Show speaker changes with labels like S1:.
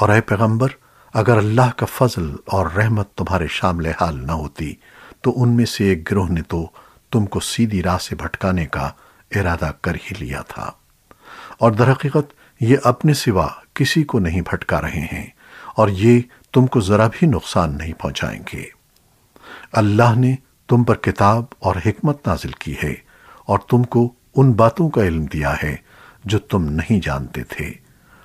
S1: और अय पैगंबर, अगर अल्लाह का फजल और रहमत तुम्हारे शामिल हाल न होती तो उनमें से एक गिरोह ने तो तुमको सीधी राह से भटकाने का इरादा कर ही लिया था। और दरहकीकत ये अपने सिवा किसी को नहीं भटका रहे हैं, और ये तुमको जरा भी नुकसान नहीं पहुंचाएँगे। अल्लाह ने तुम पर किताब और हिकमत नाजिल की है, और तुमको उन बातों का इल्म दिया है, जो तुम नहीं जानते थे।